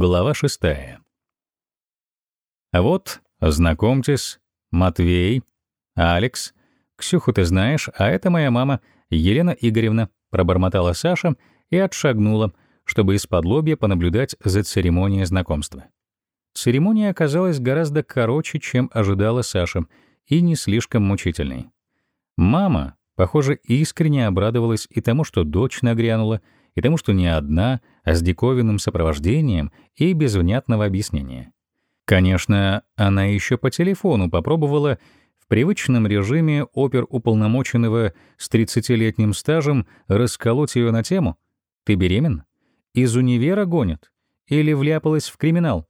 Глава шестая. А вот, знакомьтесь, Матвей, Алекс. Ксюху ты знаешь, а это моя мама, Елена Игоревна, пробормотала Саша и отшагнула, чтобы из-под лобья понаблюдать за церемонией знакомства. Церемония оказалась гораздо короче, чем ожидала Саша, и не слишком мучительной. Мама, похоже, искренне обрадовалась и тому, что дочь нагрянула, и тому, что не одна, а с диковинным сопровождением и без внятного объяснения. Конечно, она еще по телефону попробовала в привычном режиме опер-уполномоченного с 30-летним стажем расколоть ее на тему «Ты беремен? Из универа гонят? Или вляпалась в криминал?»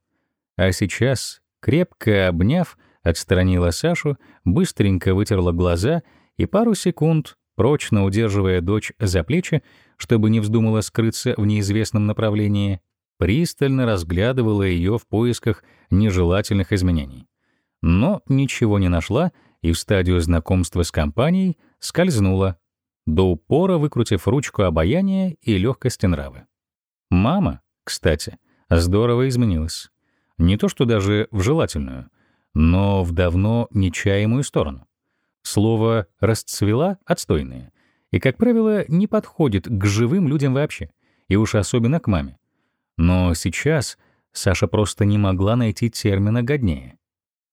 А сейчас, крепко обняв, отстранила Сашу, быстренько вытерла глаза и пару секунд прочно удерживая дочь за плечи, чтобы не вздумала скрыться в неизвестном направлении, пристально разглядывала ее в поисках нежелательных изменений. Но ничего не нашла и в стадию знакомства с компанией скользнула, до упора выкрутив ручку обаяния и легкости нравы. Мама, кстати, здорово изменилась. Не то что даже в желательную, но в давно нечаемую сторону. Слово «расцвела» отстойное и, как правило, не подходит к живым людям вообще, и уж особенно к маме. Но сейчас Саша просто не могла найти термина годнее.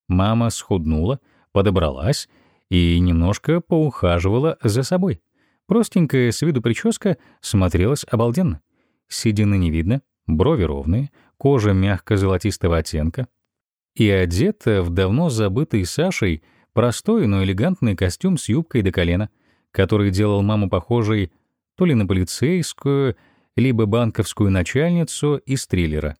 Мама схуднула, подобралась и немножко поухаживала за собой. Простенькая с виду прическа смотрелась обалденно. Седины не видно, брови ровные, кожа мягко-золотистого оттенка. И одета в давно забытый Сашей — Простой, но элегантный костюм с юбкой до колена, который делал маму похожей то ли на полицейскую, либо банковскую начальницу из триллера,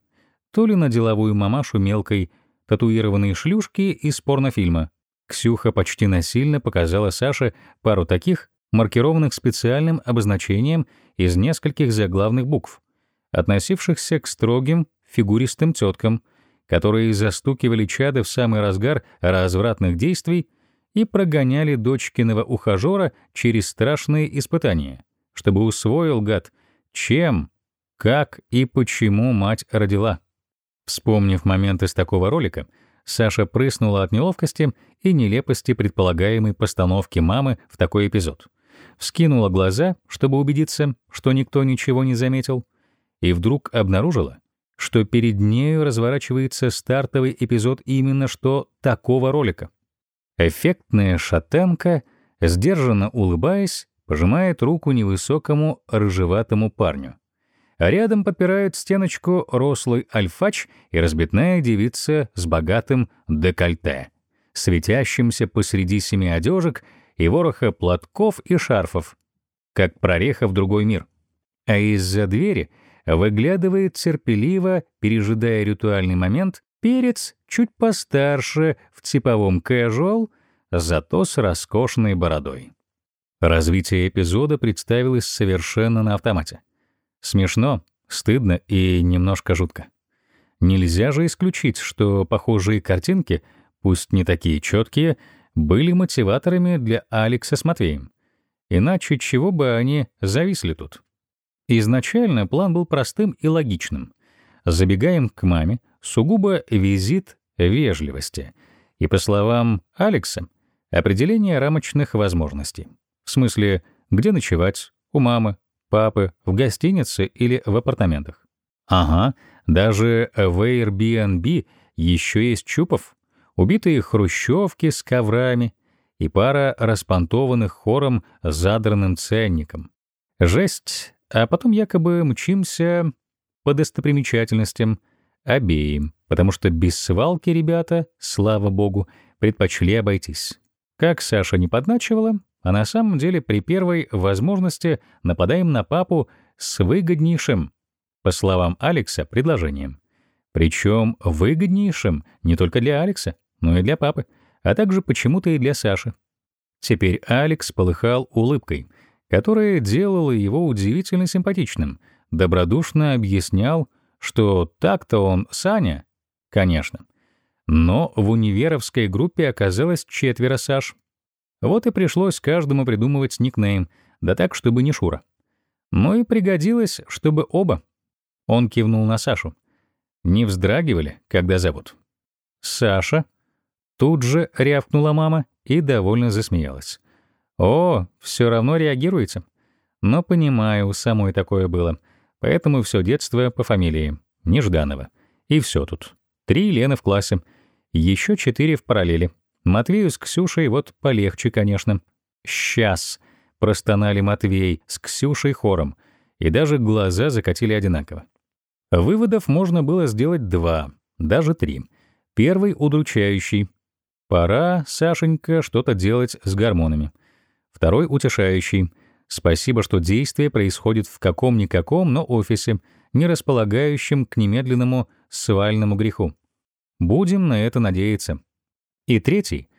то ли на деловую мамашу мелкой, татуированной шлюшки из порнофильма. Ксюха почти насильно показала Саше пару таких, маркированных специальным обозначением из нескольких заглавных букв, относившихся к строгим, фигуристым теткам — которые застукивали чада в самый разгар развратных действий и прогоняли дочкиного ухажера через страшные испытания, чтобы усвоил гад, чем, как и почему мать родила. Вспомнив момент из такого ролика, Саша прыснула от неловкости и нелепости предполагаемой постановки мамы в такой эпизод. Вскинула глаза, чтобы убедиться, что никто ничего не заметил, и вдруг обнаружила, что перед нею разворачивается стартовый эпизод именно что такого ролика. Эффектная шатенка, сдержанно улыбаясь, пожимает руку невысокому рыжеватому парню. А рядом подпирают стеночку рослый альфач и разбитная девица с богатым декольте, светящимся посреди семи одежек и вороха платков и шарфов, как прореха в другой мир. А из-за двери — выглядывает терпеливо, пережидая ритуальный момент, перец чуть постарше, в типовом casual, зато с роскошной бородой. Развитие эпизода представилось совершенно на автомате. Смешно, стыдно и немножко жутко. Нельзя же исключить, что похожие картинки, пусть не такие четкие, были мотиваторами для Алекса с Матвеем. Иначе чего бы они зависли тут? Изначально план был простым и логичным. Забегаем к маме, сугубо визит вежливости. И, по словам Алекса, определение рамочных возможностей. В смысле, где ночевать, у мамы, папы, в гостинице или в апартаментах. Ага, даже в Airbnb еще есть Чупов, убитые хрущевки с коврами и пара распонтованных хором задранным ценником. Жесть а потом якобы мчимся по достопримечательностям обеим, потому что без свалки ребята, слава богу, предпочли обойтись. Как Саша не подначивала, а на самом деле при первой возможности нападаем на папу с выгоднейшим, по словам Алекса, предложением. Причем выгоднейшим не только для Алекса, но и для папы, а также почему-то и для Саши. Теперь Алекс полыхал улыбкой, которое делало его удивительно симпатичным, добродушно объяснял, что так-то он Саня, конечно. Но в универовской группе оказалось четверо Саш. Вот и пришлось каждому придумывать никнейм, да так, чтобы не Шура. Ну и пригодилось, чтобы оба. Он кивнул на Сашу. не вздрагивали, когда зовут. «Саша?» Тут же рявкнула мама и довольно засмеялась. «О, все равно реагируете?» «Но понимаю, самой такое было. Поэтому все детство по фамилии. Нежданова. И все тут. Три Лены в классе. Еще четыре в параллели. Матвею с Ксюшей вот полегче, конечно. «Сейчас!» — простонали Матвей с Ксюшей хором, и даже глаза закатили одинаково. Выводов можно было сделать два, даже три. Первый — удручающий. Пора, Сашенька, что-то делать с гормонами. Второй — утешающий. Спасибо, что действие происходит в каком-никаком, но офисе, не располагающем к немедленному свальному греху. Будем на это надеяться. И третий.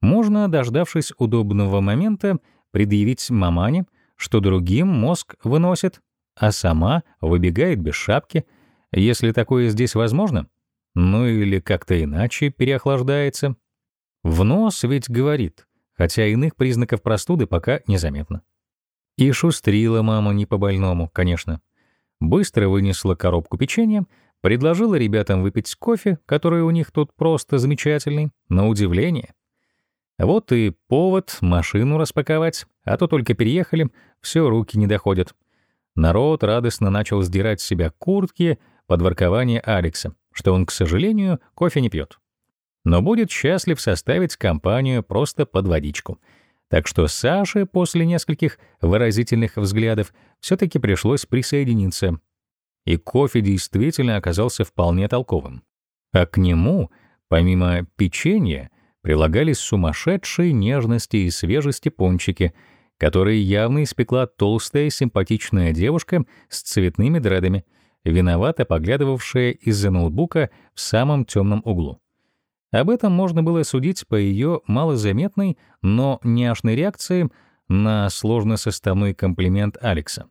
Можно, дождавшись удобного момента, предъявить мамане, что другим мозг выносит, а сама выбегает без шапки, если такое здесь возможно, ну или как-то иначе переохлаждается. В нос ведь говорит, хотя иных признаков простуды пока незаметно. И шустрила мама не по-больному, конечно. Быстро вынесла коробку печенья, предложила ребятам выпить кофе, который у них тут просто замечательный, на удивление. Вот и повод машину распаковать, а то только переехали, все руки не доходят. Народ радостно начал сдирать с себя куртки под воркование Алекса, что он, к сожалению, кофе не пьет. Но будет счастлив составить компанию просто под водичку. Так что Саше после нескольких выразительных взглядов все-таки пришлось присоединиться. И кофе действительно оказался вполне толковым. А к нему, помимо печенья, прилагались сумасшедшие нежности и свежести пончики, которые явно испекла толстая симпатичная девушка с цветными дредами, виновато поглядывавшая из-за ноутбука в самом темном углу. Об этом можно было судить по ее малозаметной, но няшной реакции на сложносоставной комплимент Алекса.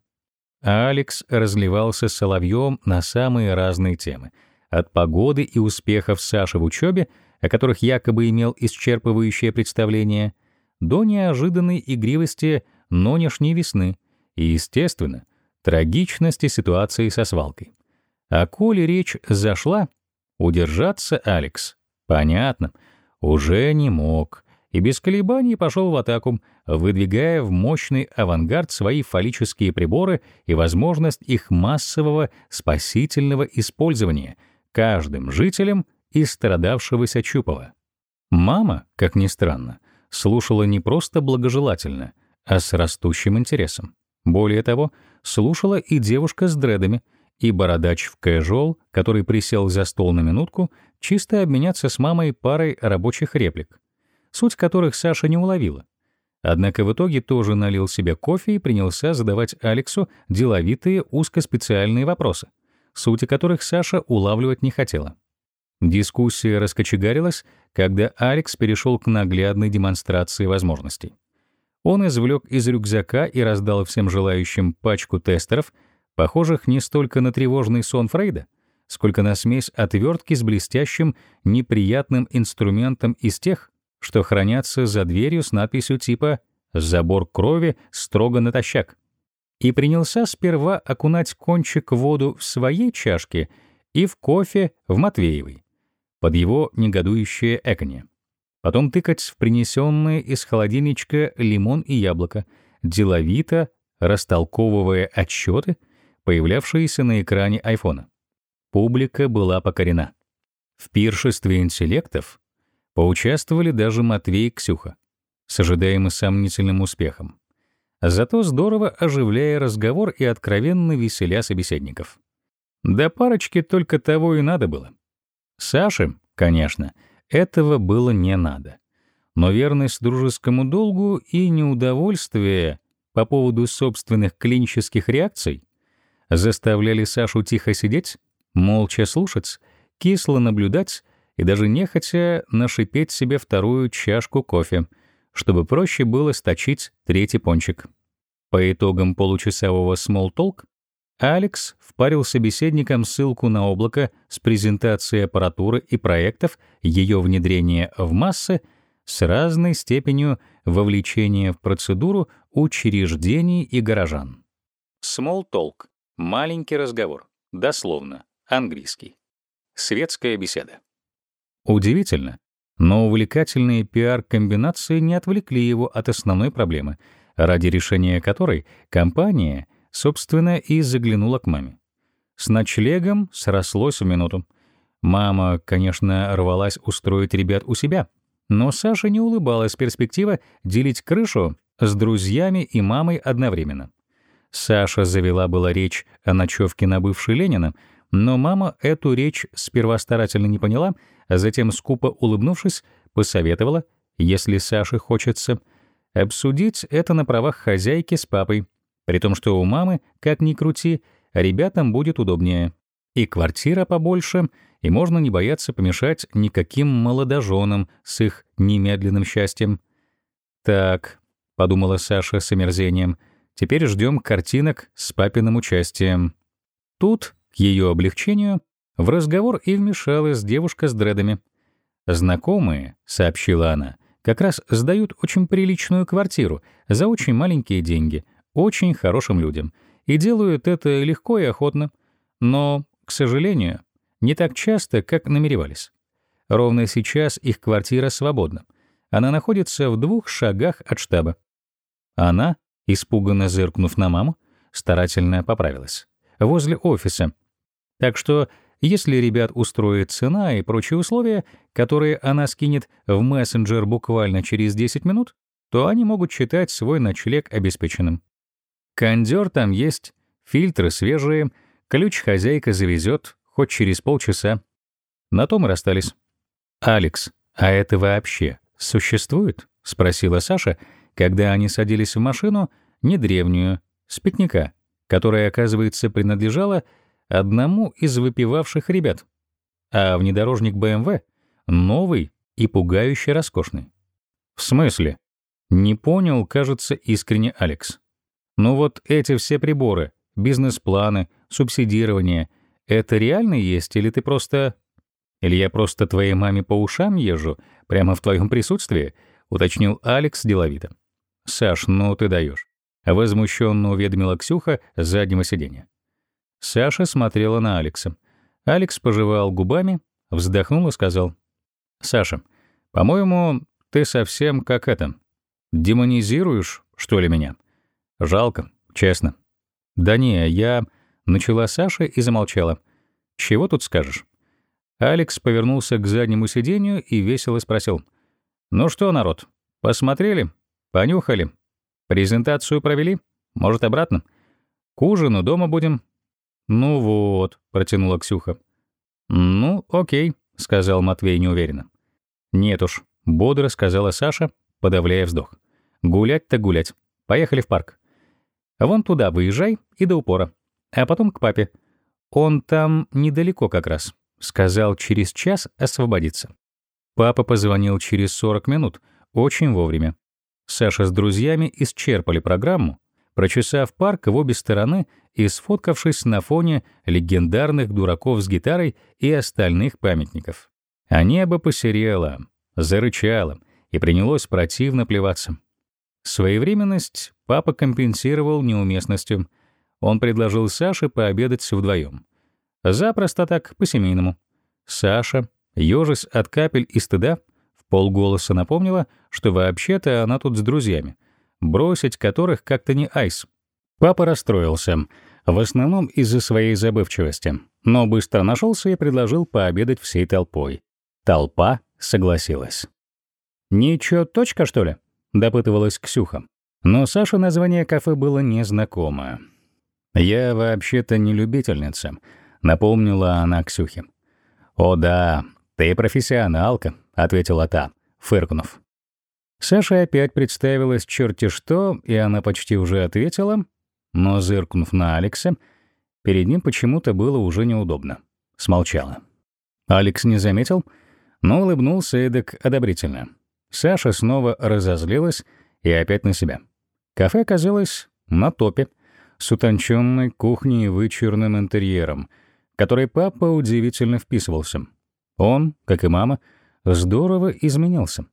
Алекс разливался соловьем на самые разные темы, от погоды и успехов Саши в учебе — о которых якобы имел исчерпывающее представление, до неожиданной игривости нынешней весны и, естественно, трагичности ситуации со свалкой. А коли речь зашла, удержаться Алекс, понятно, уже не мог, и без колебаний пошел в атаку, выдвигая в мощный авангард свои фаллические приборы и возможность их массового спасительного использования каждым жителем из страдавшегося Чупова. Мама, как ни странно, слушала не просто благожелательно, а с растущим интересом. Более того, слушала и девушка с дредами, и бородач в кэжуал, который присел за стол на минутку, чисто обменяться с мамой парой рабочих реплик, суть которых Саша не уловила. Однако в итоге тоже налил себе кофе и принялся задавать Алексу деловитые узкоспециальные вопросы, сути которых Саша улавливать не хотела. Дискуссия раскочегарилась, когда Алекс перешел к наглядной демонстрации возможностей. Он извлек из рюкзака и раздал всем желающим пачку тестеров, похожих не столько на тревожный сон Фрейда, сколько на смесь отвертки с блестящим, неприятным инструментом из тех, что хранятся за дверью с надписью типа «Забор крови строго натощак». И принялся сперва окунать кончик воду в своей чашке и в кофе в Матвеевой под его негодующее эканье. Потом тыкать в принесенные из холодильничка лимон и яблоко, деловито растолковывая отчеты, появлявшиеся на экране айфона. Публика была покорена. В пиршестве интеллектов поучаствовали даже Матвей и Ксюха, с ожидаемо сомнительным успехом. Зато здорово оживляя разговор и откровенно веселя собеседников. Да парочке только того и надо было. Саше, конечно, этого было не надо. Но верность дружескому долгу и неудовольствие по поводу собственных клинических реакций заставляли Сашу тихо сидеть, молча слушать, кисло наблюдать и даже нехотя нашипеть себе вторую чашку кофе, чтобы проще было сточить третий пончик. По итогам получасового смолтолк Алекс впарил собеседникам ссылку на облако с презентацией аппаратуры и проектов ее внедрения в массы с разной степенью вовлечения в процедуру учреждений и горожан. Small talk — маленький разговор, дословно, английский. Светская беседа. Удивительно, но увлекательные пиар-комбинации не отвлекли его от основной проблемы, ради решения которой компания, собственно, и заглянула к маме. С ночлегом срослось в минуту. Мама, конечно, рвалась устроить ребят у себя, но Саша не улыбалась перспектива делить крышу с друзьями и мамой одновременно. Саша завела была речь о ночевке на бывшей Ленина, но мама эту речь сперва старательно не поняла, а затем, скупо улыбнувшись, посоветовала, если Саше хочется, обсудить это на правах хозяйки с папой, при том, что у мамы, как ни крути, ребятам будет удобнее. И квартира побольше, и можно не бояться помешать никаким молодоженам с их немедленным счастьем. «Так», — подумала Саша с омерзением, — «теперь ждем картинок с папиным участием». Тут, к ее облегчению, в разговор и вмешалась девушка с дредами. «Знакомые», — сообщила она, — «как раз сдают очень приличную квартиру за очень маленькие деньги, очень хорошим людям, и делают это легко и охотно. Но, к сожалению, не так часто, как намеревались. Ровно сейчас их квартира свободна. Она находится в двух шагах от штаба. Она, испуганно зыркнув на маму, старательно поправилась. Возле офиса. Так что, если ребят устроит цена и прочие условия, которые она скинет в мессенджер буквально через 10 минут, то они могут считать свой ночлег обеспеченным. Кондер там есть, фильтры свежие, ключ хозяйка завезет хоть через полчаса. На том и расстались. «Алекс, а это вообще существует?» — спросила Саша, когда они садились в машину, не древнюю, с пикника, которая, оказывается, принадлежала одному из выпивавших ребят. А внедорожник BMW новый и пугающе роскошный. «В смысле?» Не понял, кажется, искренне Алекс. Ну вот эти все приборы, бизнес-планы, субсидирование — это реально есть или ты просто... Или я просто твоей маме по ушам езжу, прямо в твоем присутствии, уточнил Алекс деловито. Саш, ну ты даешь. Возмущенно уведомила Ксюха с заднего сиденья. Саша смотрела на Алекса. Алекс пожевал губами, вздохнул и сказал. «Саша, по-моему, ты совсем как это. Демонизируешь, что ли, меня? Жалко, честно. Да не, я... Начала Саша и замолчала. Чего тут скажешь? Алекс повернулся к заднему сиденью и весело спросил. «Ну что, народ, посмотрели? Понюхали? Презентацию провели? Может, обратно? К ужину дома будем?» «Ну вот», — протянула Ксюха. «Ну, окей», — сказал Матвей неуверенно. «Нет уж», — бодро сказала Саша, подавляя вздох. «Гулять-то гулять. Поехали в парк. Вон туда выезжай и до упора. А потом к папе. Он там недалеко как раз. Сказал через час освободиться. Папа позвонил через 40 минут, очень вовремя. Саша с друзьями исчерпали программу, прочесав парк в обе стороны и сфоткавшись на фоне легендарных дураков с гитарой и остальных памятников. А небо посерело, зарычало и принялось противно плеваться. Своевременность папа компенсировал неуместностью. Он предложил Саше пообедать вдвоем. Запросто так, по-семейному. Саша, ёжись от капель и стыда, в полголоса напомнила, что вообще-то она тут с друзьями, бросить которых как-то не айс. Папа расстроился, в основном из-за своей забывчивости, но быстро нашелся и предложил пообедать всей толпой. Толпа согласилась. «Ничего, точка, что ли?» допытывалась Ксюха. Но Саше название кафе было незнакомо. «Я вообще-то не любительница», — напомнила она Ксюхе. «О да, ты профессионалка», — ответила та, фыркнув. Саша опять представилась черти что, и она почти уже ответила, но, зыркнув на Алекса, перед ним почему-то было уже неудобно. Смолчала. Алекс не заметил, но улыбнулся эдак одобрительно. Саша снова разозлилась и опять на себя. Кафе оказалось на топе, с утонченной кухней и вычурным интерьером, который папа удивительно вписывался. Он, как и мама, здорово изменился.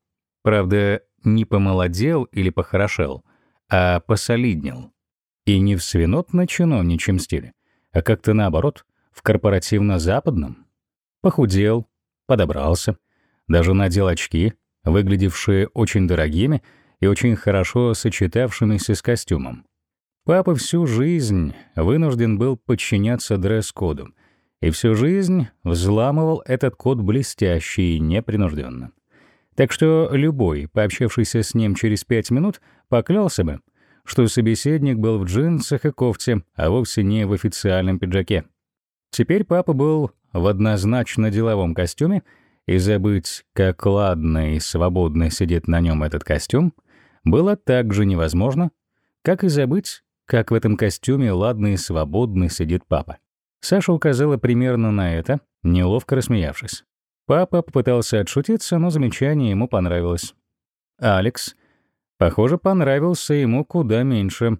Правда, не помолодел или похорошел, а посолиднел. И не в свинотно-чиновничьем стиле, а как-то наоборот, в корпоративно-западном. Похудел, подобрался, даже надел очки, выглядевшие очень дорогими и очень хорошо сочетавшимися с костюмом. Папа всю жизнь вынужден был подчиняться дресс-коду, и всю жизнь взламывал этот код блестяще и непринужденно. Так что любой, пообщавшийся с ним через пять минут, поклялся бы, что собеседник был в джинсах и кофте, а вовсе не в официальном пиджаке. Теперь папа был в однозначно деловом костюме, и забыть, как ладно и свободно сидит на нем этот костюм, было так же невозможно, как и забыть, как в этом костюме ладно и свободно сидит папа. Саша указала примерно на это, неловко рассмеявшись. Папа попытался отшутиться, но замечание ему понравилось. Алекс, похоже, понравился ему куда меньше.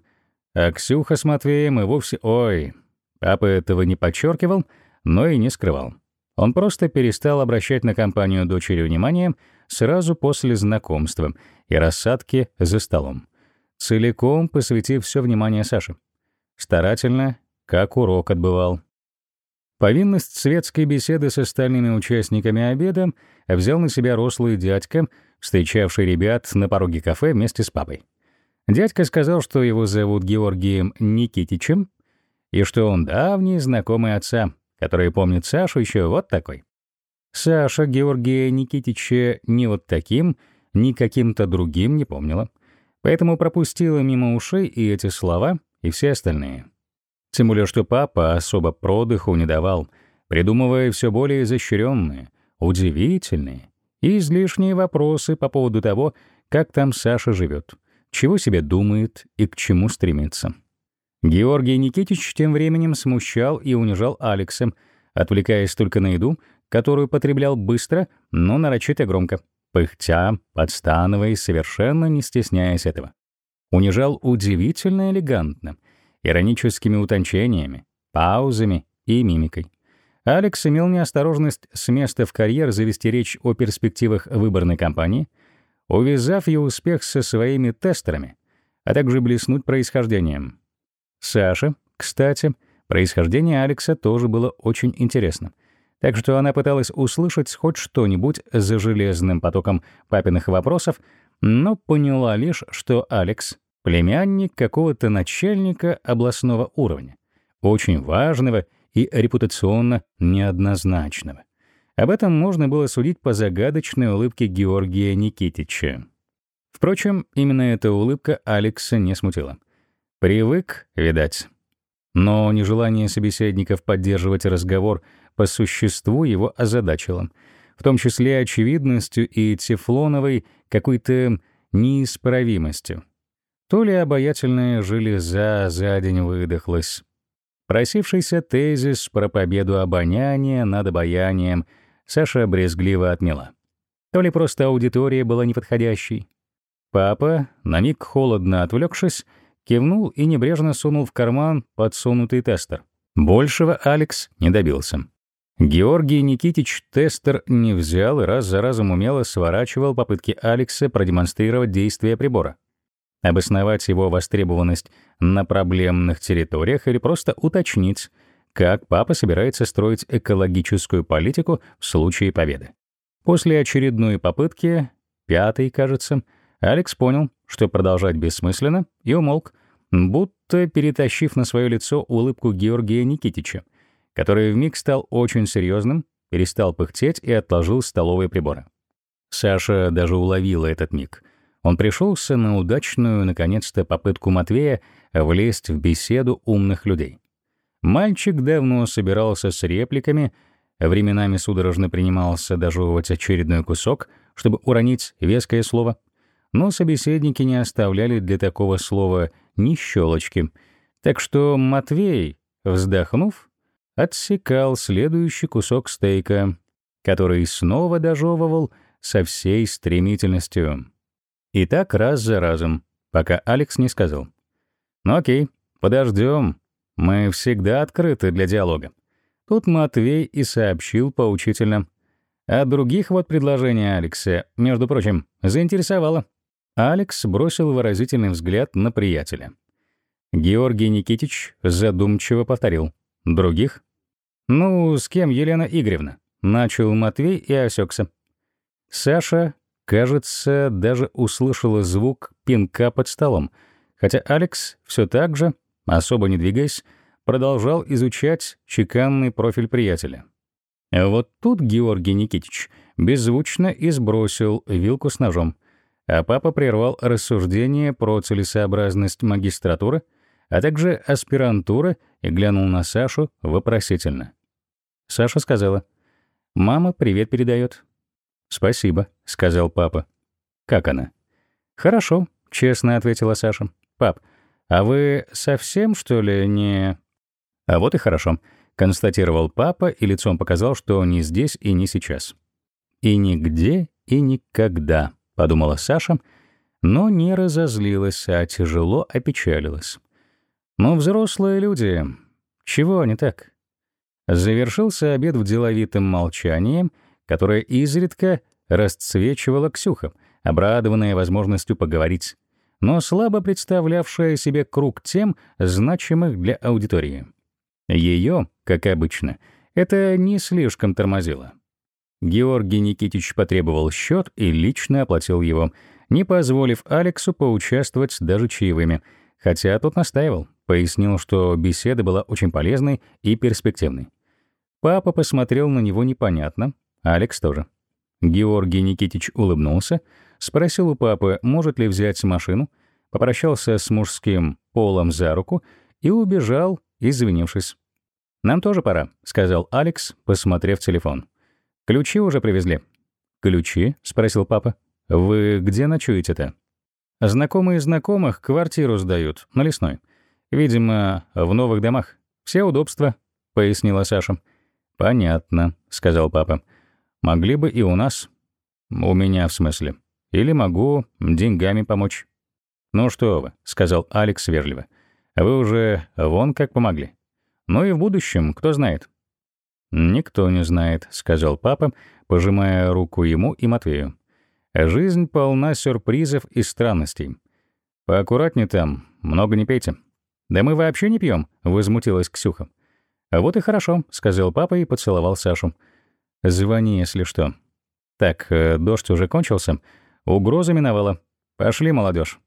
А Ксюха с Матвеем и вовсе... Ой, папа этого не подчеркивал, но и не скрывал. Он просто перестал обращать на компанию дочери внимание сразу после знакомства и рассадки за столом, целиком посвятив все внимание Саше. Старательно, как урок отбывал. Повинность светской беседы с остальными участниками обеда взял на себя рослый дядька, встречавший ребят на пороге кафе вместе с папой. Дядька сказал, что его зовут Георгием Никитичем и что он давний знакомый отца, который помнит Сашу еще вот такой. Саша Георгия Никитича ни вот таким, ни каким-то другим не помнила, поэтому пропустила мимо ушей и эти слова, и все остальные. Тем более, что папа особо продыху не давал, придумывая все более изощренные, удивительные и излишние вопросы по поводу того, как там Саша живет, чего себе думает и к чему стремится. Георгий Никитич тем временем смущал и унижал Алекса, отвлекаясь только на еду, которую потреблял быстро, но нарочито громко, пыхтя, подстановая совершенно не стесняясь этого. Унижал удивительно элегантно, ироническими утончениями, паузами и мимикой. Алекс имел неосторожность с места в карьер завести речь о перспективах выборной кампании, увязав ее успех со своими тестерами, а также блеснуть происхождением. Саша, кстати, происхождение Алекса тоже было очень интересно, так что она пыталась услышать хоть что-нибудь за железным потоком папиных вопросов, но поняла лишь, что Алекс племянник какого-то начальника областного уровня, очень важного и репутационно неоднозначного. Об этом можно было судить по загадочной улыбке Георгия Никитича. Впрочем, именно эта улыбка Алекса не смутила. Привык, видать. Но нежелание собеседников поддерживать разговор по существу его озадачило, в том числе очевидностью и тефлоновой какой-то неисправимостью. То ли обаятельная железа за день выдохлась. Просившийся тезис про победу обоняния над обаянием Саша брезгливо отмела. То ли просто аудитория была неподходящей. Папа, на миг холодно отвлекшись, кивнул и небрежно сунул в карман подсунутый тестер. Большего Алекс не добился. Георгий Никитич тестер не взял и раз за разом умело сворачивал попытки Алекса продемонстрировать действие прибора обосновать его востребованность на проблемных территориях или просто уточнить, как папа собирается строить экологическую политику в случае победы. После очередной попытки, пятой, кажется, Алекс понял, что продолжать бессмысленно, и умолк, будто перетащив на свое лицо улыбку Георгия Никитича, который вмиг стал очень серьезным, перестал пыхтеть и отложил столовые приборы. Саша даже уловила этот миг — он пришелся на удачную, наконец-то, попытку Матвея влезть в беседу умных людей. Мальчик давно собирался с репликами, временами судорожно принимался дожевывать очередной кусок, чтобы уронить веское слово, но собеседники не оставляли для такого слова ни щелочки, так что Матвей, вздохнув, отсекал следующий кусок стейка, который снова дожевывал со всей стремительностью. И так раз за разом, пока Алекс не сказал. «Ну окей, подождем. Мы всегда открыты для диалога». Тут Матвей и сообщил поучительно. А других вот предложение Алекса, между прочим, заинтересовало. Алекс бросил выразительный взгляд на приятеля. Георгий Никитич задумчиво повторил. «Других?» «Ну, с кем Елена Игоревна? начал Матвей и осекся. Саша, кажется, даже услышала звук пинка под столом, хотя Алекс все так же, особо не двигаясь, продолжал изучать чеканный профиль приятеля. Вот тут Георгий Никитич беззвучно избросил вилку с ножом, а папа прервал рассуждение про целесообразность магистратуры, а также аспирантуры и глянул на Сашу вопросительно. Саша сказала, «Мама привет передает». «Спасибо», — сказал папа. «Как она?» «Хорошо», — честно ответила Саша. «Пап, а вы совсем, что ли, не...» «А вот и хорошо», — констатировал папа и лицом показал, что не здесь и не сейчас. «И нигде, и никогда», — подумала Саша, но не разозлилась, а тяжело опечалилась. «Но взрослые люди, чего они так?» Завершился обед в деловитом молчании, которое изредка расцвечивала Ксюха, обрадованная возможностью поговорить, но слабо представлявшая себе круг тем, значимых для аудитории. Ее, как обычно, это не слишком тормозило. Георгий Никитич потребовал счет и лично оплатил его, не позволив Алексу поучаствовать даже чаевыми, хотя тот настаивал, пояснил, что беседа была очень полезной и перспективной. Папа посмотрел на него непонятно, Алекс тоже. Георгий Никитич улыбнулся, спросил у папы, может ли взять машину, попрощался с мужским полом за руку и убежал, извинившись. «Нам тоже пора», — сказал Алекс, посмотрев телефон. «Ключи уже привезли». «Ключи?» — спросил папа. «Вы где ночуете-то?» «Знакомые знакомых квартиру сдают, на лесной. Видимо, в новых домах. Все удобства», — пояснила Саша. «Понятно», — сказал папа. «Могли бы и у нас». «У меня, в смысле. Или могу деньгами помочь». «Ну что вы», — сказал Алекс вежливо. «Вы уже вон как помогли. Ну и в будущем, кто знает». «Никто не знает», — сказал папа, пожимая руку ему и Матвею. «Жизнь полна сюрпризов и странностей. Поаккуратнее там, много не пейте». «Да мы вообще не пьем», — возмутилась Ксюха. «Вот и хорошо», — сказал папа и поцеловал Сашу. «Звони, если что». «Так, э, дождь уже кончился. Угроза миновала. Пошли, молодежь.